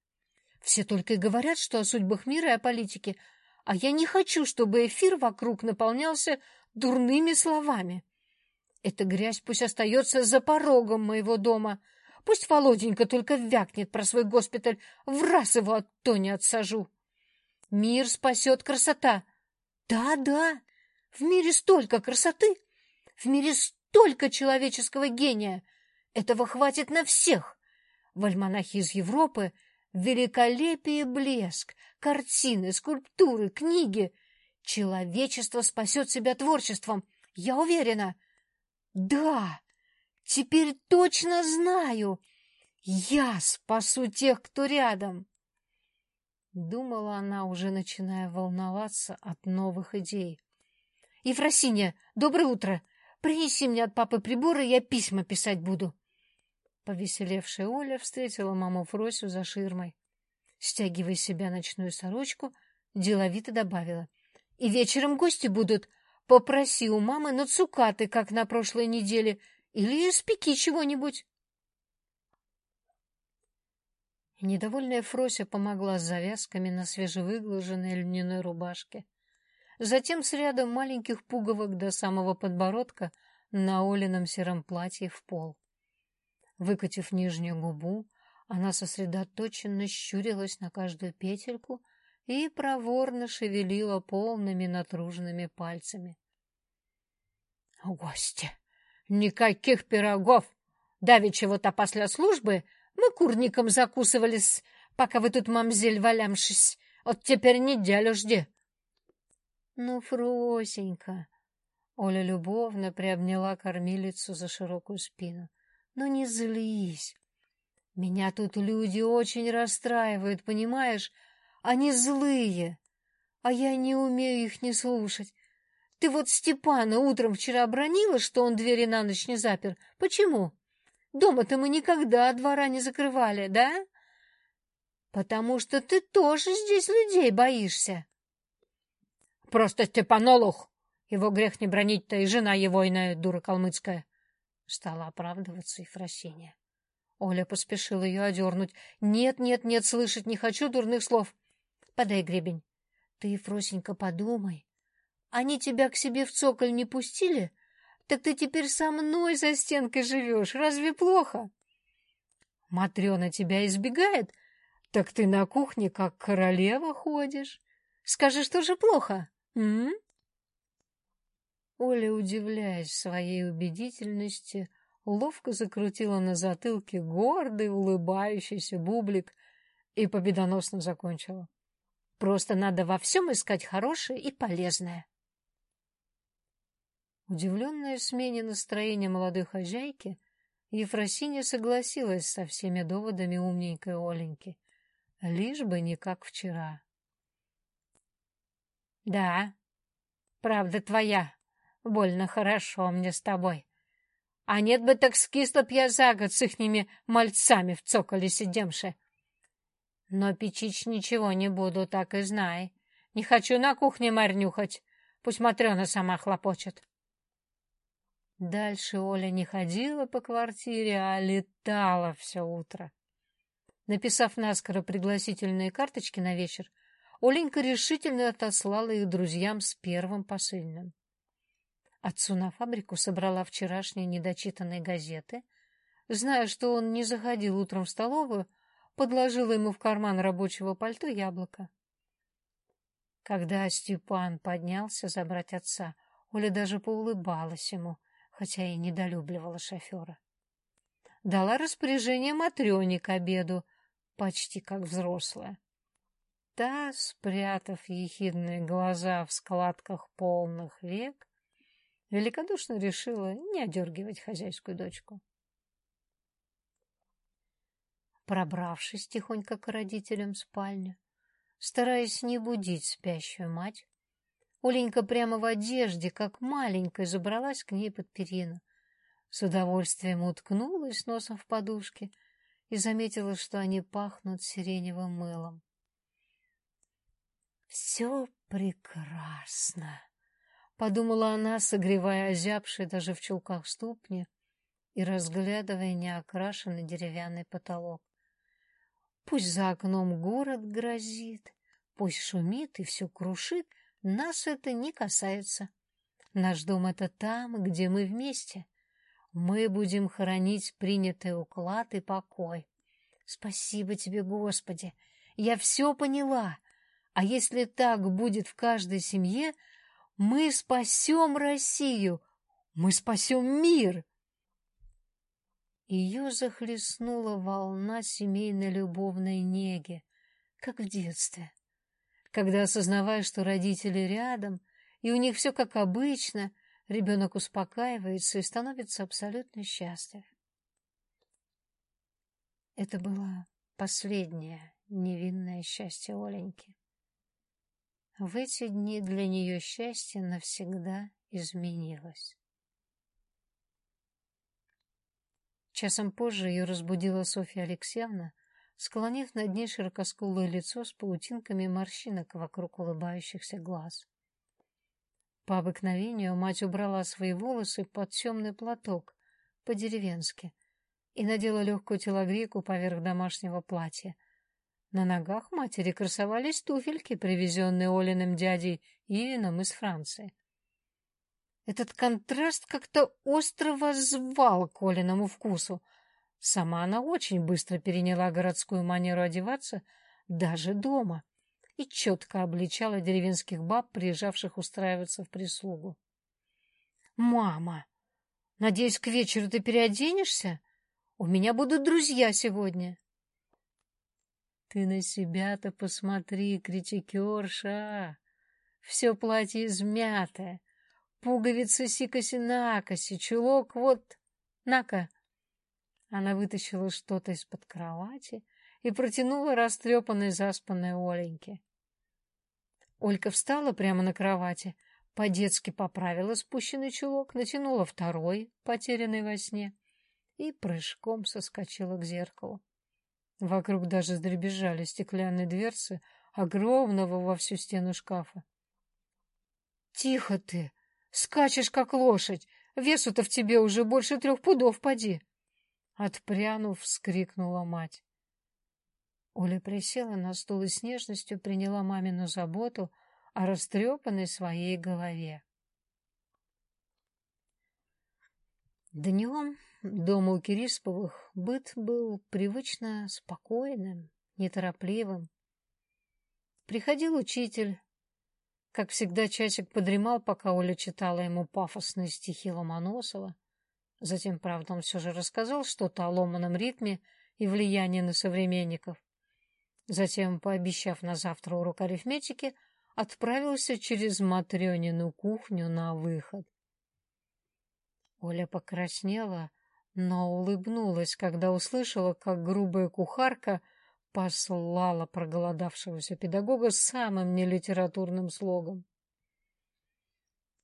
Все только и говорят, что о судьбах мира и о политике, а я не хочу, чтобы эфир вокруг наполнялся дурными словами. Эта грязь пусть остается за порогом моего дома. Пусть Володенька только вякнет про свой госпиталь, в раз его от Тони отсажу. Мир спасет красота. Да-да, в мире столько красоты, в мире столько человеческого гения. Этого хватит на всех. В альманахе из Европы
Великолепие блеск, картины, скульптуры, книги. Человечество спасет себя творчеством, я уверена. Да, теперь точно знаю. Я спасу тех, кто рядом. Думала она, уже начиная волноваться от новых идей. «Ефросинья, доброе утро! Принеси мне от папы приборы, я письма писать буду!» Повеселевшая Оля встретила маму Фросю за ширмой. Стягивая себя ночную сорочку, деловито добавила. «И вечером гости будут. Попроси у мамы на цукаты, как на прошлой неделе, или испеки чего-нибудь». Недовольная Фрося помогла с завязками на свежевыглаженной льняной рубашке. Затем с рядом маленьких пуговок до самого подбородка на Олином сером платье в пол. Выкатив нижнюю губу, она сосредоточенно щурилась на каждую петельку и проворно шевелила полными натруженными пальцами. — Гости! Никаких пирогов! Давеча-то после службы мы курником закусывались, пока вы тут, мамзель, валямшись. Вот теперь неделю жди. Ну, Фросенька. Оля любовно приобняла кормилицу за широкую спину. Ну, не злись. Меня тут люди очень расстраивают, понимаешь? Они злые, а я не умею их не слушать. Ты вот Степана утром вчера бронила, что он двери на ночь не запер. Почему? Дома-то мы никогда двора не закрывали, да? Потому что ты тоже здесь людей боишься. Просто Степанолух. Его грех не бронить-то, и жена его иная дура калмыцкая. Стала оправдываться Ефросинья. Оля поспешила ее одернуть. «Нет, нет, нет, слышать не хочу дурных слов. Подай гребень. Ты, Ефросенька, подумай. Они тебя к себе в цоколь не пустили, так ты теперь со мной за стенкой живешь. Разве плохо? Матрена тебя избегает, так ты на кухне как королева ходишь. Скажи, что же плохо, м? Оля, удивляясь своей убедительности, ловко закрутила на затылке гордый, улыбающийся бублик и победоносно закончила. Просто надо во всем искать хорошее и полезное. Удивленная смене настроения молодой хозяйки, Ефросинья согласилась со всеми доводами умненькой Оленьки, лишь бы не как вчера. — Да, правда твоя, больно хорошо мне с тобой. А нет бы так скисла б я за год с ихними мальцами в цоколе сидемши. Но печить ничего не буду, так и знай. Не хочу на кухне марнюхать, пусть Матрена сама хлопочет. Дальше Оля не ходила по квартире, а летала все утро. Написав наскоро пригласительные карточки на вечер, Оленька решительно отослала их друзьям с первым посыльным. Отцу на фабрику собрала вчерашние недочитанные газеты. Зная, что он не заходил утром в столовую, подложила ему в карман рабочего пальто яблоко. Когда Степан поднялся забрать отца, Оля даже поулыбалась ему — хотя и недолюбливала шофера. Дала распоряжение Матрёне к обеду, почти как взрослая. Та, спрятав ехидные глаза в складках полных век, великодушно решила не одергивать хозяйскую дочку. Пробравшись тихонько к родителям в спальню, стараясь не будить спящую мать, Оленька прямо в одежде, как маленькая, забралась к ней под перину. С удовольствием уткнулась носом в подушке и заметила, что они пахнут сиреневым мылом. «Все прекрасно!» — подумала она, согревая озябшие даже в чулках ступни и разглядывая неокрашенный деревянный потолок. Пусть за окном город грозит, пусть шумит и все крушит — нас это не касается. Наш дом — это там, где мы вместе. Мы будем хранить принятый уклад и покой. Спасибо тебе, Господи! Я все поняла. А если так будет в каждой семье, мы спасем Россию, мы спасем мир.
Ее захлестнула волна семейной любовной неги, как в детстве, когда, осознавая, что родители рядом, и у них все как обычно, ребенок успокаивается и становится абсолютно счастлив. Это было последнее невинное счастье Оленьки. В эти дни для нее счастье навсегда изменилось. Часом позже ее разбудила Софья Алексеевна, склонив над ней широкоскулое лицо с паутинками морщинок вокруг улыбающихся глаз. По обыкновению мать убрала свои волосы под темный платок, по-деревенски, и надела легкую телогрейку поверх домашнего платья. На ногах матери красовались туфельки, привезенные Олиным дядей Ивином из Франции. Этот контраст как-то остро воззвал к Олиному вкусу. Сама она очень быстро переняла городскую манеру одеваться, даже дома и четко обличала деревенских баб, приезжавших устраиваться в прислугу. «Мама, надеюсь, к вечеру ты переоденешься? У меня будут друзья сегодня». «Ты на себя-то посмотри, критикерша! Все платье измятое, пуговицы сикоси-накоси, чулок вот, на-ка!» Она вытащила что-то из-под кровати и протянула растрепанной заспанной Оленьке. Олька встала прямо на кровати, по-детски поправила спущенный чулок, натянула второй, потерянный во сне, и прыжком соскочила к зеркалу. Вокруг даже дребезжали стеклянные дверцы огромного во всю стену шкафа. — Тихо ты! Скачешь, как лошадь! Весу-то в тебе уже больше трех пудов поди! Отпрянув, вскрикнула мать. Оля присела на стул и с нежностью приняла мамину заботу о растрепанной своей голове. Днем дома у Кирисповых быт был привычно спокойным, неторопливым. Приходил учитель. Как всегда, часик подремал, пока Оля читала ему пафосные стихи Ломоносова. Затем, правда, он все же рассказал что-то о ломаном ритме и влиянии на современников. Затем, пообещав на завтра урок арифметики, отправился через Матрёнину кухню на выход. Оля покраснела, но улыбнулась, когда услышала, как грубая кухарка послала проголодавшегося педагога самым нелитературным слогом.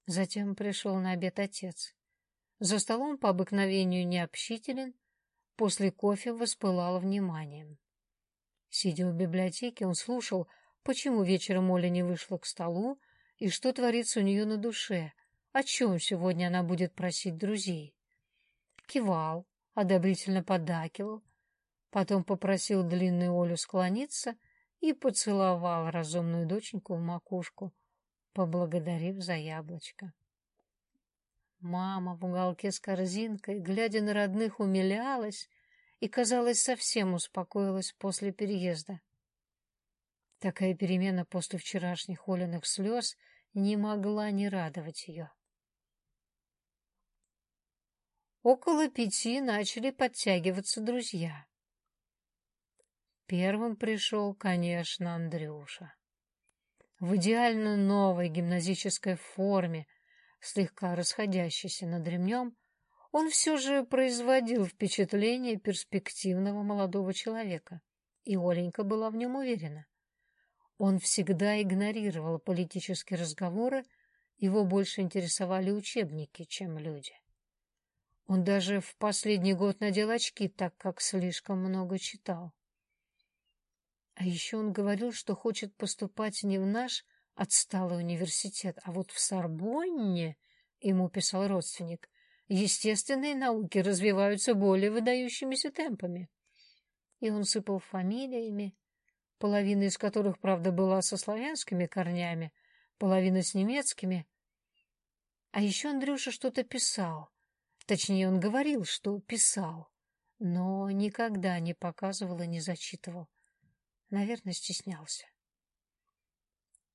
Затем пришел на обед отец. За столом по обыкновению необщителен, после кофе воспылал вниманием. Сидя в библиотеке, он слушал, почему вечером Оля не вышла к столу и что творится у нее на душе, о чем сегодня она будет просить друзей. Кивал, одобрительно подакивал, потом попросил длинную Олю склониться и поцеловал разумную доченьку в макушку, поблагодарив за яблочко. Мама в уголке с корзинкой, глядя на родных, умилялась и, казалось, совсем успокоилась после переезда. Такая перемена после вчерашних Олиных слез не могла не радовать ее. Около пяти начали подтягиваться друзья. Первым пришел, конечно, Андрюша. В идеально новой гимназической форме, слегка расходящейся над ремнем, он все же производил впечатление перспективного молодого человека, и Оленька была в нем уверена. Он всегда игнорировал политические разговоры, его больше интересовали учебники, чем люди. Он даже в последний год надел очки, так как слишком много читал. А еще он говорил, что хочет поступать не в наш отсталый университет, а вот в Сорбонне, ему писал родственник, естественные науки развиваются более выдающимися темпами. И он сыпал фамилиями, половина из которых, правда, была со славянскими корнями, половина с немецкими. А еще Андрюша что-то писал. Точнее, он говорил, что писал, но никогда не показывал и не зачитывал. Наверное, стеснялся.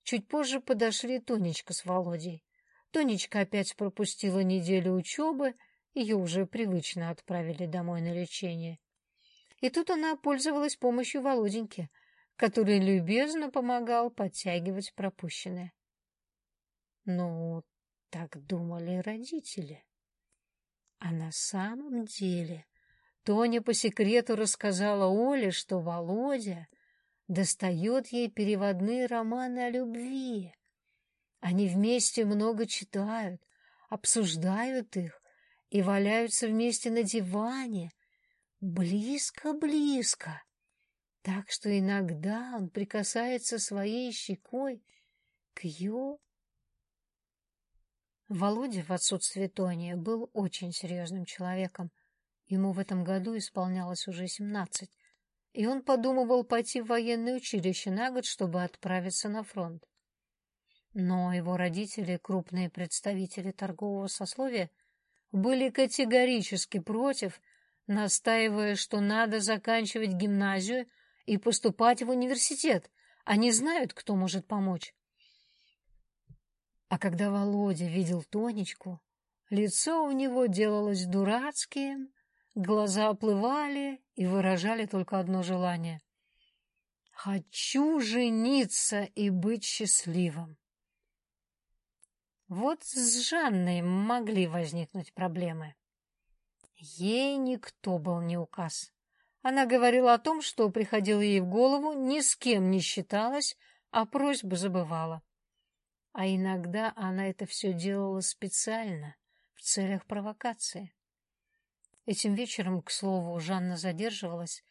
Чуть позже подошли Тонечка с Володей. Тонечка опять пропустила неделю учебы
Ее уже привычно отправили домой на лечение. И тут она пользовалась помощью Володеньки, который любезно помогал подтягивать пропущенное. Ну, так думали родители. А на самом деле Тоня по секрету рассказала Оле, что Володя достает ей переводные романы о любви. Они вместе много читают, обсуждают их и валяются вместе на диване, близко-близко, так что иногда он прикасается своей щекой к ее... Володя в отсутствие Тони был очень серьезным человеком. Ему в этом году исполнялось уже семнадцать, и он подумывал пойти в военное училище на год, чтобы отправиться на фронт. Но его родители, крупные представители торгового сословия, были категорически против, настаивая, что надо заканчивать гимназию и поступать в университет. Они знают, кто может помочь. А когда Володя видел Тонечку, лицо у него делалось дурацким, глаза оплывали и выражали только одно желание — «Хочу жениться и быть счастливым». Вот с Жанной могли возникнуть проблемы. Ей никто был не указ. Она говорила о том, что приходило ей в голову, ни с кем не считалась, а просьбы забывала. А иногда она это все делала специально, в целях провокации. Этим вечером, к слову, Жанна задерживалась,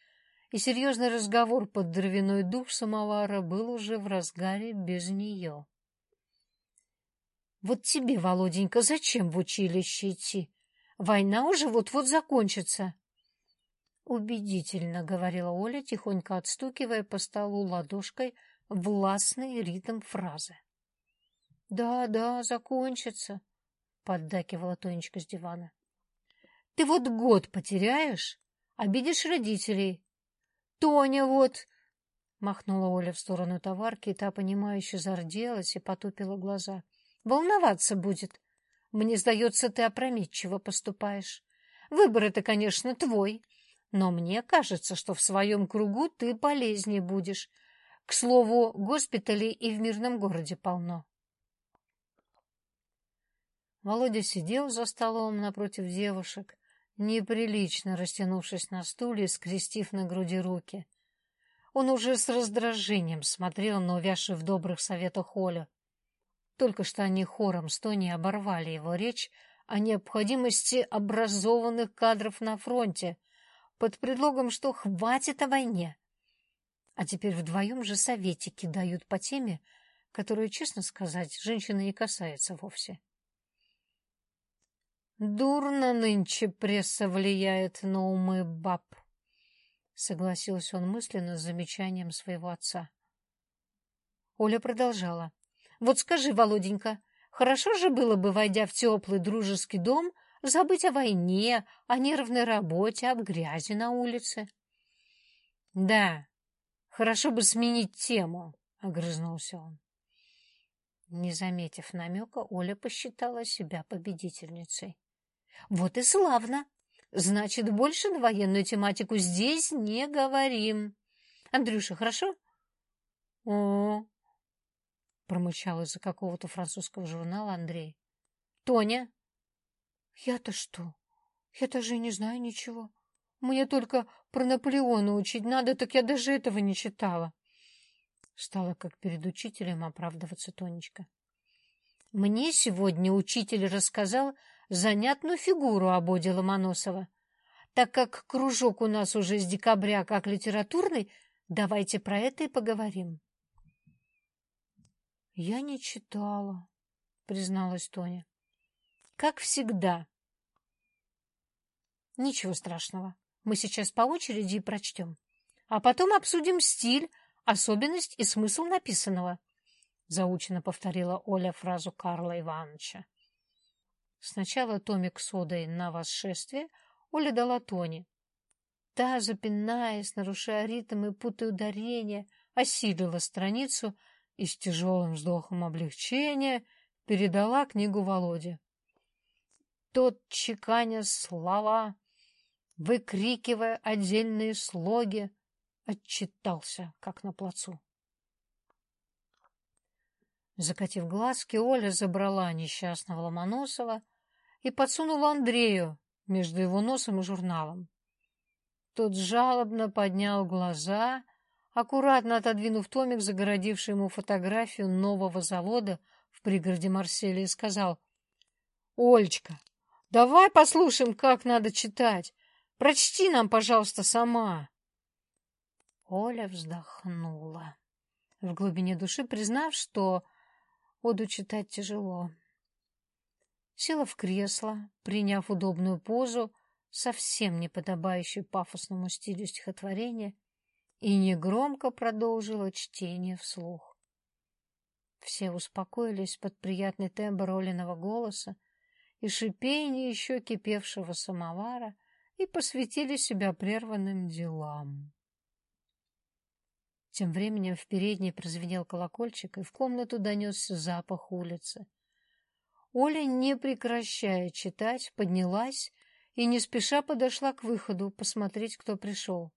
и серьезный разговор под дровяной дух самовара был уже в разгаре без нее. Вот тебе, Володенька, зачем в училище идти? Война уже вот-вот закончится. Убедительно, — говорила Оля, тихонько отстукивая по столу ладошкой властный ритм фразы. — Да, да, закончится, — поддакивала Тонечка с дивана. — Ты вот год потеряешь, обидишь родителей. Тоня вот... — махнула Оля в сторону товарки, и та, понимающе зарделась и потупила глаза. Волноваться будет. Мне сдается, ты опрометчиво поступаешь. Выбор это, конечно, твой, но мне кажется, что в своем кругу ты полезнее будешь. К слову, госпиталей и в мирном городе полно. Володя сидел за столом напротив девушек, неприлично растянувшись на стуле, скрестив на груди руки. Он уже с раздражением смотрел на увязший в добрых советах Олю. Только что они хором с Тони оборвали его речь о необходимости образованных кадров на фронте под предлогом, что хватит о войне. А теперь вдвоем же советики дают по теме, которую, честно сказать, женщины не касается вовсе. «Дурно нынче пресса влияет на умы баб», — согласился он мысленно с замечанием своего отца. Оля продолжала. Вот скажи, Володенька, хорошо же было бы, войдя в теплый дружеский дом, забыть о войне, о нервной работе, об грязи на улице. — Да, хорошо бы сменить тему, — огрызнулся он. Не заметив намека, Оля посчитала себя победительницей. — Вот и славно! Значит, больше на военную тематику здесь не говорим. Андрюша, хорошо? — О, промычал из-за какого-то французского журнала Андрей. Тоня? Я-то что? Я даже не знаю ничего. Мне только про Наполеона учить надо, так я даже этого не читала. Стала как перед учителем оправдываться Тонечка. Мне сегодня учитель рассказал занятную фигуру об Оде Ломоносова. Так как кружок у нас уже с декабря как литературный, давайте про это и поговорим. Я не читала, призналась Тоня. Как всегда. Ничего страшного. Мы сейчас по очереди и прочтем. А потом обсудим стиль, особенность и смысл написанного. Заучено повторила Оля фразу Карла Ивановича. Сначала томик содой на восшествие Оля дала Тоне. Та, запинаясь, нарушая ритм и путая ударения, осилила страницу — и с тяжелым вздохом облегчения передала книгу Володе. тот, чеканя слова, выкрикивая отдельные слоги, отчитался, как на плацу. Закатив глазки, Оля забрала несчастного Ломоносова и подсунула Андрею между его носом и журналом. Тот жалобно поднял глаза, аккуратно отодвинув томик, загородивший ему фотографию нового завода в пригороде Марселя, и сказал, «Олечка, давай послушаем, как надо читать. Прочти нам, пожалуйста, сама». Оля вздохнула, в глубине души признав, что оду читать тяжело. Села в кресло, приняв удобную позу, совсем не подобающую пафосному стилю стихотворения, и негромко продолжила чтение вслух. Все успокоились под приятный тембр Олиного голоса и шипение еще кипевшего самовара и посвятили себя прерванным делам. Тем временем в передней прозвенел колокольчик, и в комнату донесся запах улицы. Оля, не прекращая читать, поднялась и не спеша подошла к выходу посмотреть, кто пришел.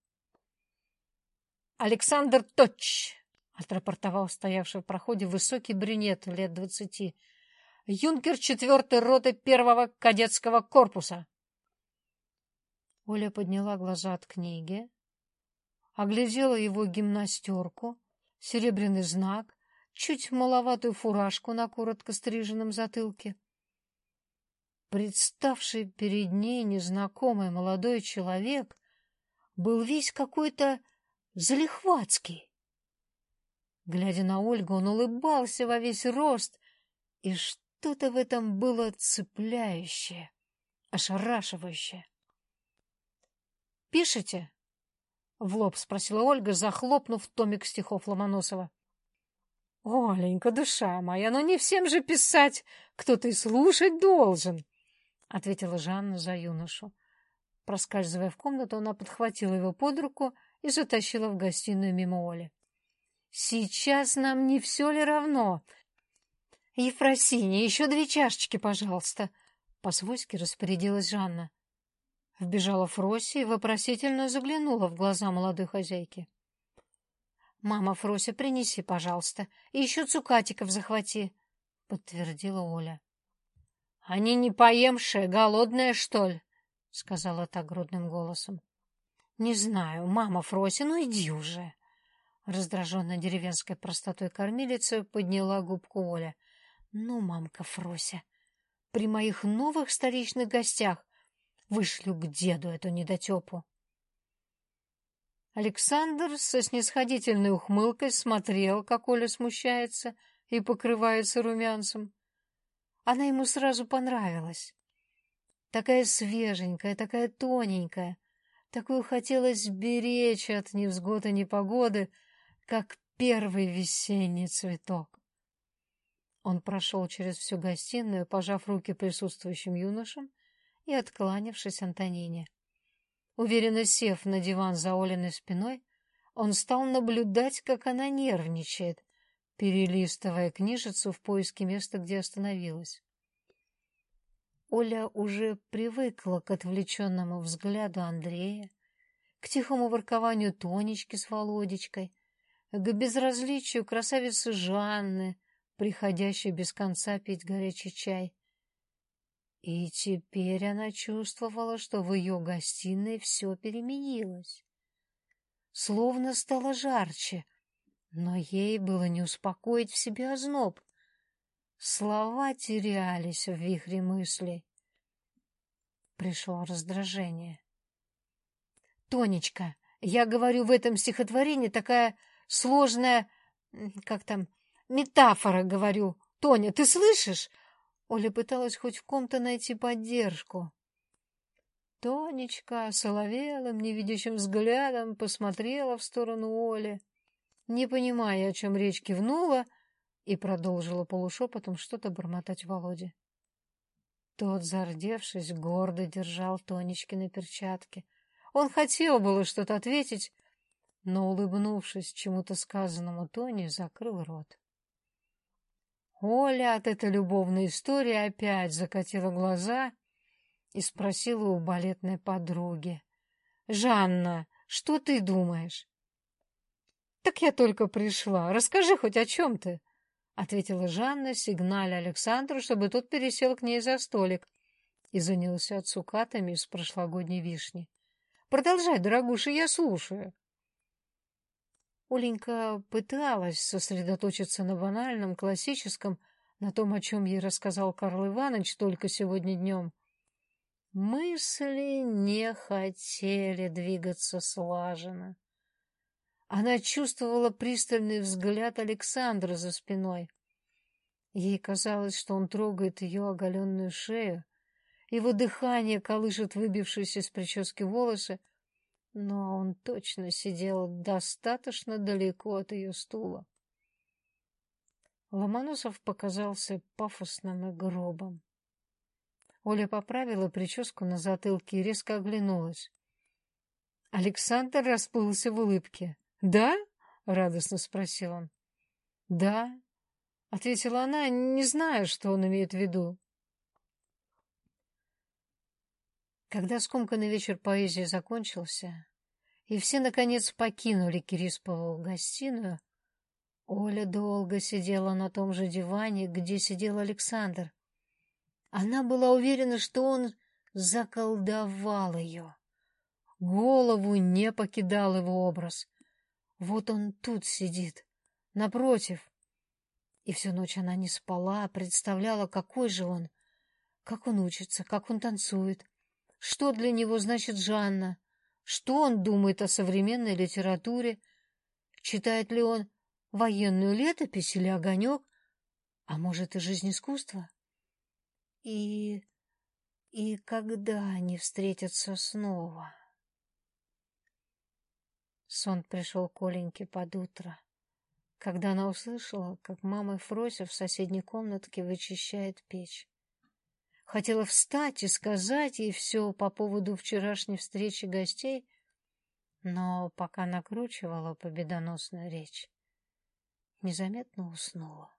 «Александр Точ!» — отрапортовал стоявший в проходе высокий брюнет лет двадцати. «Юнкер четвертой роты первого кадетского корпуса!» Оля подняла глаза от книги, оглядела его гимнастерку, серебряный знак, чуть маловатую фуражку на коротко стриженном затылке. Представший перед ней незнакомый молодой человек был весь какой-то залихватский. Глядя на Ольгу, он улыбался во весь рост, и что-то в этом было цепляющее, ошарашивающее. «Пишете?» — в лоб спросила Ольга, захлопнув томик стихов Ломоносова. «Оленька, душа моя, ну не всем же писать, кто-то и слушать должен!» — ответила Жанна за юношу. Проскальзывая в комнату, она подхватила его под руку и затащила в гостиную мимо Оли. «Сейчас нам не все ли равно? Ефросиния, еще две чашечки, пожалуйста!» По-свойски распорядилась Жанна. Вбежала Фрося и вопросительно заглянула в глаза молодой хозяйки. «Мама, Фрося, принеси, пожалуйста, и еще цукатиков захвати», — подтвердила Оля. — Они не поемшие, голодные, что ли? — сказала так грудным голосом. — Не знаю, мама Фроси, ну иди уже. Раздраженная деревенской простотой кормилицы подняла губку Оля. — Ну, мамка Фрося, при моих новых столичных гостях вышлю к деду эту недотепу. Александр со снисходительной ухмылкой смотрел, как Оля смущается и покрывается румянцем. Она ему сразу понравилась. Такая свеженькая, такая тоненькая. Такую хотелось беречь от невзгод и непогоды, как первый весенний цветок. Он прошел через всю гостиную, пожав руки присутствующим юношам и откланявшись Антонине. Уверенно сев на диван за Олиной спиной, он стал наблюдать, как она нервничает, перелистывая книжицу в поиске места, где остановилась. Оля уже привыкла к отвлеченному взгляду Андрея, к тихому воркованию Тонечки с Володечкой, к безразличию красавицы Жанны, приходящей без конца пить горячий чай. И теперь она чувствовала, что в ее гостиной все переменилось. Словно стало жарче — но ей было не успокоить в себе озноб. Слова терялись в вихре мыслей. Пришло раздражение. «Тонечка, я говорю, в этом стихотворении такая сложная, как там, метафора, говорю. Тоня, ты слышишь?» Оля пыталась хоть в ком-то найти поддержку. Тонечка соловелым, невидящим взглядом посмотрела в сторону Оли не понимая, о чем речь, кивнула и продолжила полушепотом что-то бормотать Володе. Тот, зардевшись, гордо держал Тонечкины перчатки. Он хотел было что-то ответить, но, улыбнувшись чему-то сказанному Тоне, закрыл рот. Оля от этой любовной истории опять закатила глаза
и спросила у балетной подруги. «Жанна, что ты думаешь?» «Так я только пришла. Расскажи хоть о чем ты?» — ответила Жанна, сигналя Александру, чтобы тот пересел к ней за столик и занялся цукатами из прошлогодней вишни. «Продолжай, дорогуша, я слушаю». Оленька пыталась сосредоточиться на банальном, классическом, на том, о чем ей рассказал Карл Иванович только сегодня днем. Мысли не хотели двигаться слаженно. Она чувствовала пристальный взгляд Александра за спиной. Ей казалось, что он трогает ее оголенную шею, его дыхание колышет выбившиеся из прически волосы, но он точно сидел достаточно далеко от ее стула. Ломоносов показался пафосным и грубым. Оля поправила прическу на затылке и резко оглянулась. Александр расплылся в улыбке. «Да?» — радостно спросил он. «Да», — ответила она, не зная, что он имеет в виду. Когда скомканный вечер поэзии закончился, и все, наконец, покинули Кириспову гостиную, Оля долго сидела на том же диване, где сидел Александр. Она была уверена, что он заколдовал ее. Голову не покидал его образ. Вот он тут сидит, напротив. И всю ночь она не спала, представляла, какой же он, как он учится, как он танцует, что для него значит Жанна, что он думает о современной литературе, читает ли он военную летопись или огонек, а может и жизнь искусства. И... и когда они встретятся снова? Сон пришел к Оленьке под утро, когда она услышала, как мама Фрося в соседней комнатке вычищает печь. Хотела встать и сказать ей все по поводу вчерашней встречи гостей, но пока накручивала победоносную речь, незаметно уснула.